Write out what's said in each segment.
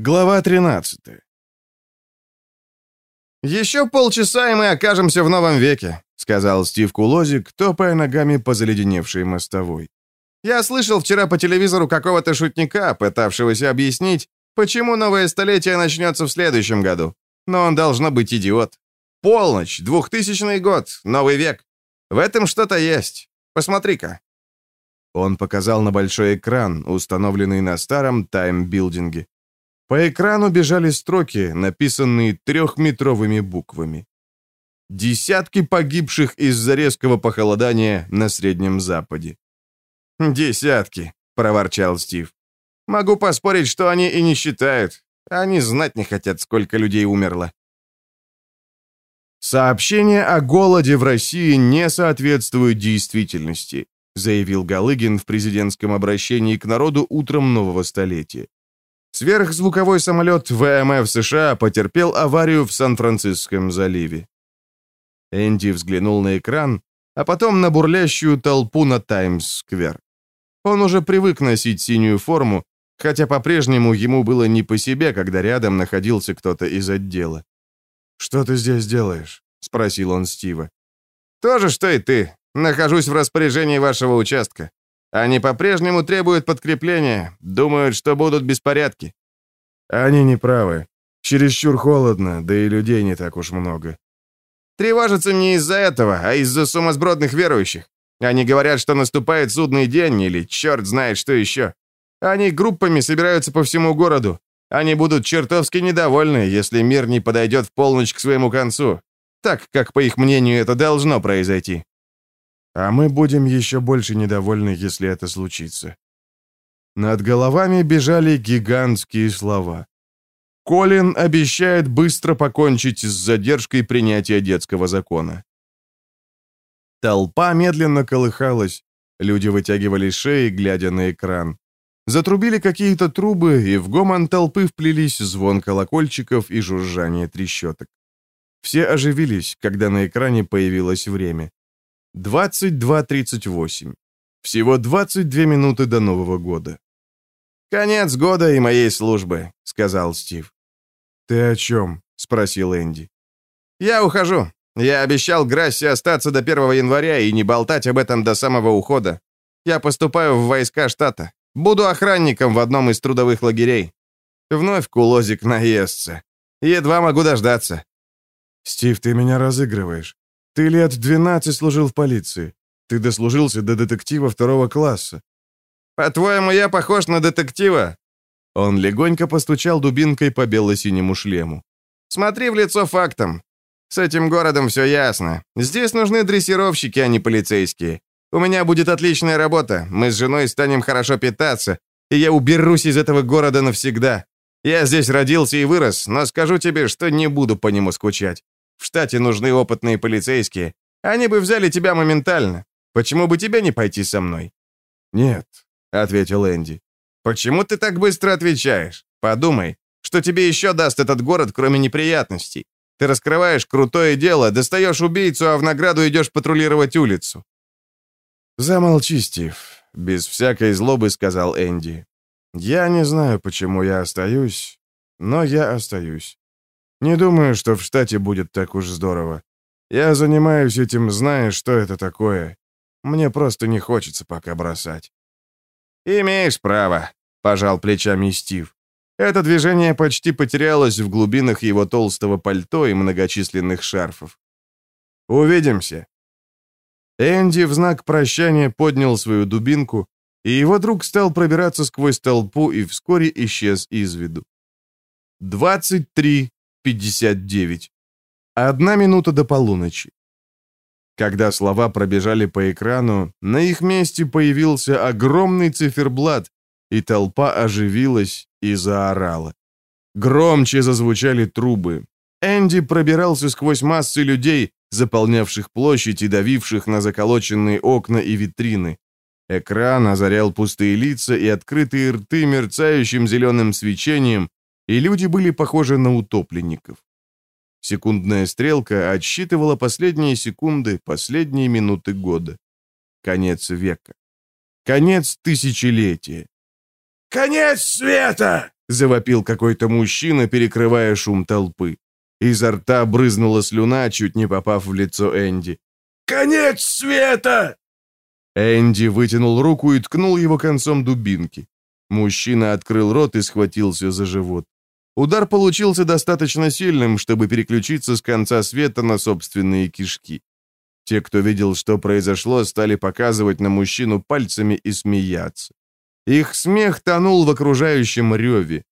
Глава 13 «Еще полчаса, и мы окажемся в новом веке», — сказал Стив Кулозик, топая ногами по заледеневшей мостовой. «Я слышал вчера по телевизору какого-то шутника, пытавшегося объяснить, почему новое столетие начнется в следующем году. Но он должно быть идиот. Полночь, двухтысячный год, новый век. В этом что-то есть. Посмотри-ка». Он показал на большой экран, установленный на старом тайм-билдинге. По экрану бежали строки, написанные трехметровыми буквами. Десятки погибших из-за резкого похолодания на Среднем Западе. «Десятки», — проворчал Стив. «Могу поспорить, что они и не считают. Они знать не хотят, сколько людей умерло». Сообщения о голоде в России не соответствуют действительности, заявил Галыгин в президентском обращении к народу утром нового столетия. Сверхзвуковой самолет ВМФ США потерпел аварию в Сан-Франциском заливе. Энди взглянул на экран, а потом на бурлящую толпу на Таймс-сквер. Он уже привык носить синюю форму, хотя по-прежнему ему было не по себе, когда рядом находился кто-то из отдела. «Что ты здесь делаешь?» — спросил он Стива. «То же, что и ты. Нахожусь в распоряжении вашего участка. Они по-прежнему требуют подкрепления, думают, что будут беспорядки». «Они не правы. Чересчур холодно, да и людей не так уж много». «Тревожатся не из-за этого, а из-за сумасбродных верующих. Они говорят, что наступает судный день или черт знает что еще. Они группами собираются по всему городу. Они будут чертовски недовольны, если мир не подойдет в полночь к своему концу. Так, как, по их мнению, это должно произойти. А мы будем еще больше недовольны, если это случится. Над головами бежали гигантские слова. Колин обещает быстро покончить с задержкой принятия детского закона. Толпа медленно колыхалась, люди вытягивали шеи, глядя на экран. Затрубили какие-то трубы, и в гомон толпы вплелись звон колокольчиков и жужжание трещоток. Все оживились, когда на экране появилось время. 22.38. Всего 22 минуты до Нового года. «Конец года и моей службы», — сказал Стив. «Ты о чем?» — спросил Энди. «Я ухожу. Я обещал Грассе остаться до 1 января и не болтать об этом до самого ухода. Я поступаю в войска штата. Буду охранником в одном из трудовых лагерей. Вновь кулозик наестся. Едва могу дождаться». «Стив, ты меня разыгрываешь. Ты лет 12 служил в полиции. Ты дослужился до детектива второго класса. По-твоему, я похож на детектива? Он легонько постучал дубинкой по бело-синему шлему. Смотри в лицо фактом. С этим городом все ясно. Здесь нужны дрессировщики, а не полицейские. У меня будет отличная работа. Мы с женой станем хорошо питаться, и я уберусь из этого города навсегда. Я здесь родился и вырос, но скажу тебе, что не буду по нему скучать. В штате нужны опытные полицейские. Они бы взяли тебя моментально. Почему бы тебе не пойти со мной?» «Нет», — ответил Энди. «Почему ты так быстро отвечаешь? Подумай, что тебе еще даст этот город, кроме неприятностей? Ты раскрываешь крутое дело, достаешь убийцу, а в награду идешь патрулировать улицу». «Замолчи, Стив», — без всякой злобы сказал Энди. «Я не знаю, почему я остаюсь, но я остаюсь. Не думаю, что в штате будет так уж здорово. Я занимаюсь этим, зная, что это такое. Мне просто не хочется пока бросать». «Имеешь право», — пожал плечами Стив. Это движение почти потерялось в глубинах его толстого пальто и многочисленных шарфов. «Увидимся». Энди в знак прощания поднял свою дубинку, и его друг стал пробираться сквозь толпу и вскоре исчез из виду. 23 59. Одна минута до полуночи. Когда слова пробежали по экрану, на их месте появился огромный циферблат, и толпа оживилась и заорала. Громче зазвучали трубы. Энди пробирался сквозь массы людей, заполнявших площадь и давивших на заколоченные окна и витрины. Экран озарял пустые лица и открытые рты мерцающим зеленым свечением, и люди были похожи на утопленников. Секундная стрелка отсчитывала последние секунды, последние минуты года. Конец века. Конец тысячелетия. «Конец света!» — завопил какой-то мужчина, перекрывая шум толпы. Изо рта брызнула слюна, чуть не попав в лицо Энди. «Конец света!» Энди вытянул руку и ткнул его концом дубинки. Мужчина открыл рот и схватился за живот. Удар получился достаточно сильным, чтобы переключиться с конца света на собственные кишки. Те, кто видел, что произошло, стали показывать на мужчину пальцами и смеяться. Их смех тонул в окружающем реве.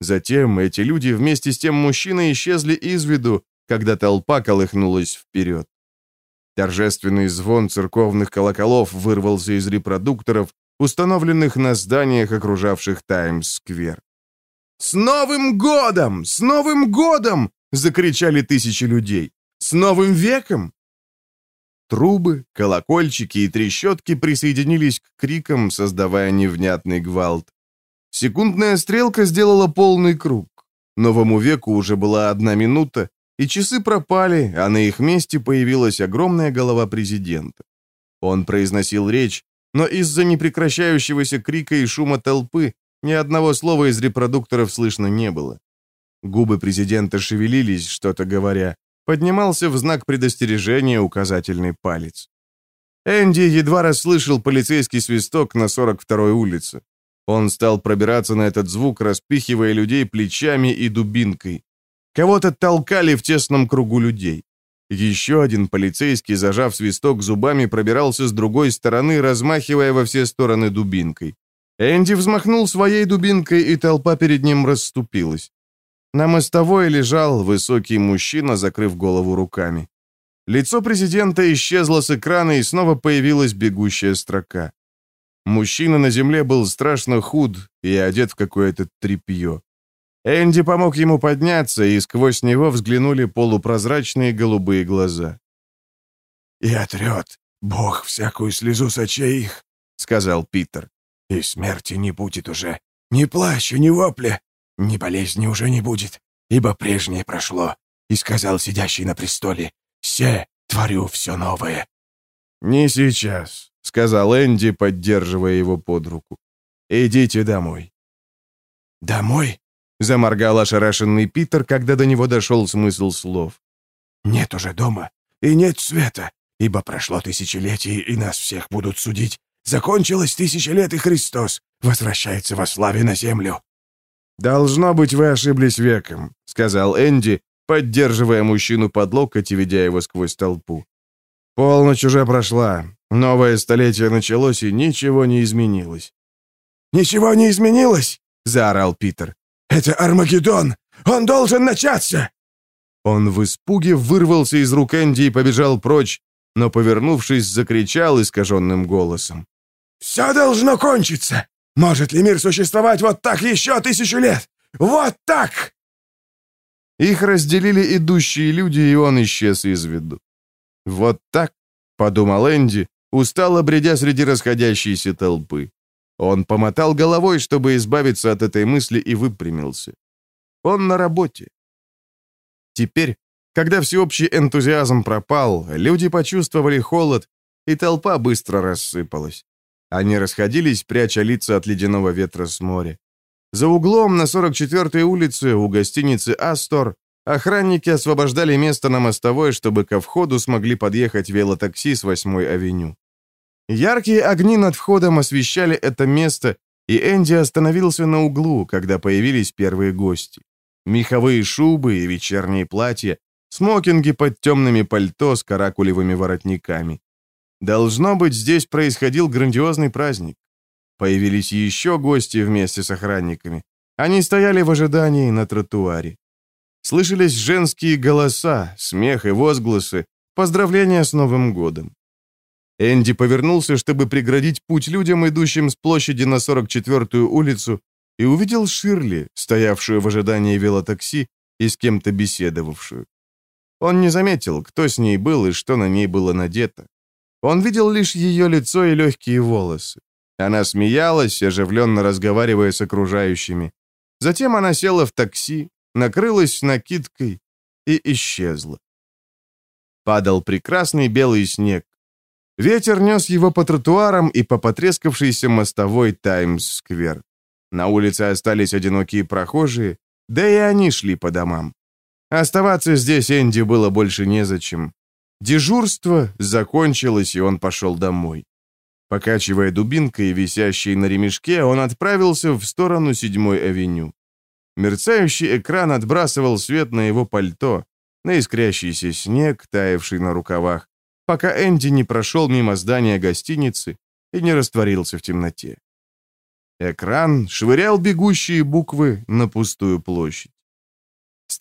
Затем эти люди вместе с тем мужчиной исчезли из виду, когда толпа колыхнулась вперед. Торжественный звон церковных колоколов вырвался из репродукторов, установленных на зданиях, окружавших Таймс-сквер. «С Новым годом! С Новым годом!» — закричали тысячи людей. «С Новым веком!» Трубы, колокольчики и трещотки присоединились к крикам, создавая невнятный гвалт. Секундная стрелка сделала полный круг. Новому веку уже была одна минута, и часы пропали, а на их месте появилась огромная голова президента. Он произносил речь, но из-за непрекращающегося крика и шума толпы ни одного слова из репродукторов слышно не было. Губы президента шевелились, что-то говоря. Поднимался в знак предостережения указательный палец. Энди едва расслышал полицейский свисток на 42-й улице. Он стал пробираться на этот звук, распихивая людей плечами и дубинкой. Кого-то толкали в тесном кругу людей. Еще один полицейский, зажав свисток зубами, пробирался с другой стороны, размахивая во все стороны дубинкой. Энди взмахнул своей дубинкой, и толпа перед ним расступилась. На мостовой лежал высокий мужчина, закрыв голову руками. Лицо президента исчезло с экрана, и снова появилась бегущая строка. Мужчина на земле был страшно худ и одет в какое-то тряпье. Энди помог ему подняться, и сквозь него взглянули полупрозрачные голубые глаза. «И отрет Бог всякую слезу с очей их», — сказал Питер. И смерти не будет уже. Ни плача, ни вопля, ни болезни уже не будет, ибо прежнее прошло. И сказал сидящий на престоле, «Се, творю все новое». «Не сейчас», — сказал Энди, поддерживая его под руку. «Идите домой». «Домой?» — заморгал ошарашенный Питер, когда до него дошел смысл слов. «Нет уже дома, и нет света, ибо прошло тысячелетие, и нас всех будут судить, Закончилось тысяча лет, и Христос возвращается во славе на землю». «Должно быть, вы ошиблись веком», — сказал Энди, поддерживая мужчину под локоть и ведя его сквозь толпу. «Полночь уже прошла, новое столетие началось, и ничего не изменилось». «Ничего не изменилось?» — заорал Питер. «Это Армагеддон! Он должен начаться!» Он в испуге вырвался из рук Энди и побежал прочь, но, повернувшись, закричал искаженным голосом. Все должно кончиться! Может ли мир существовать вот так еще тысячу лет? Вот так!» Их разделили идущие люди, и он исчез из виду. «Вот так», — подумал Энди, устало бредя среди расходящейся толпы. Он помотал головой, чтобы избавиться от этой мысли, и выпрямился. Он на работе. Теперь, когда всеобщий энтузиазм пропал, люди почувствовали холод, и толпа быстро рассыпалась. Они расходились, пряча лица от ледяного ветра с моря. За углом на 44-й улице у гостиницы «Астор» охранники освобождали место на мостовой, чтобы ко входу смогли подъехать велотакси с 8-й авеню. Яркие огни над входом освещали это место, и Энди остановился на углу, когда появились первые гости. Меховые шубы и вечерние платья, смокинги под темными пальто с каракулевыми воротниками. Должно быть, здесь происходил грандиозный праздник. Появились еще гости вместе с охранниками. Они стояли в ожидании на тротуаре. Слышались женские голоса, смех и возгласы, поздравления с Новым годом. Энди повернулся, чтобы преградить путь людям, идущим с площади на 44-ю улицу, и увидел Ширли, стоявшую в ожидании велотакси и с кем-то беседовавшую. Он не заметил, кто с ней был и что на ней было надето. Он видел лишь ее лицо и легкие волосы. Она смеялась, оживленно разговаривая с окружающими. Затем она села в такси, накрылась накидкой и исчезла. Падал прекрасный белый снег. Ветер нес его по тротуарам и по потрескавшейся мостовой Таймс-сквер. На улице остались одинокие прохожие, да и они шли по домам. Оставаться здесь Энди было больше незачем. Дежурство закончилось, и он пошел домой. Покачивая дубинкой, висящей на ремешке, он отправился в сторону седьмой авеню. Мерцающий экран отбрасывал свет на его пальто, на искрящийся снег, таявший на рукавах, пока Энди не прошел мимо здания гостиницы и не растворился в темноте. Экран швырял бегущие буквы на пустую площадь.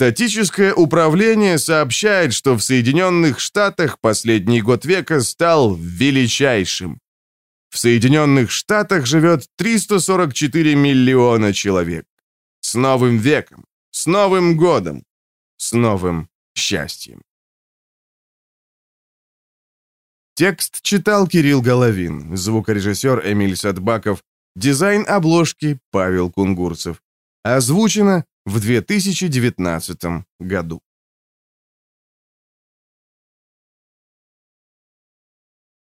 Статическое управление сообщает, что в Соединенных Штатах последний год века стал величайшим. В Соединенных Штатах живет 344 миллиона человек. С Новым веком, с Новым годом, с новым счастьем. Текст читал Кирилл Головин, звукорежиссер Эмиль Садбаков, дизайн обложки Павел Кунгурцев. Озвучено в 2019 году.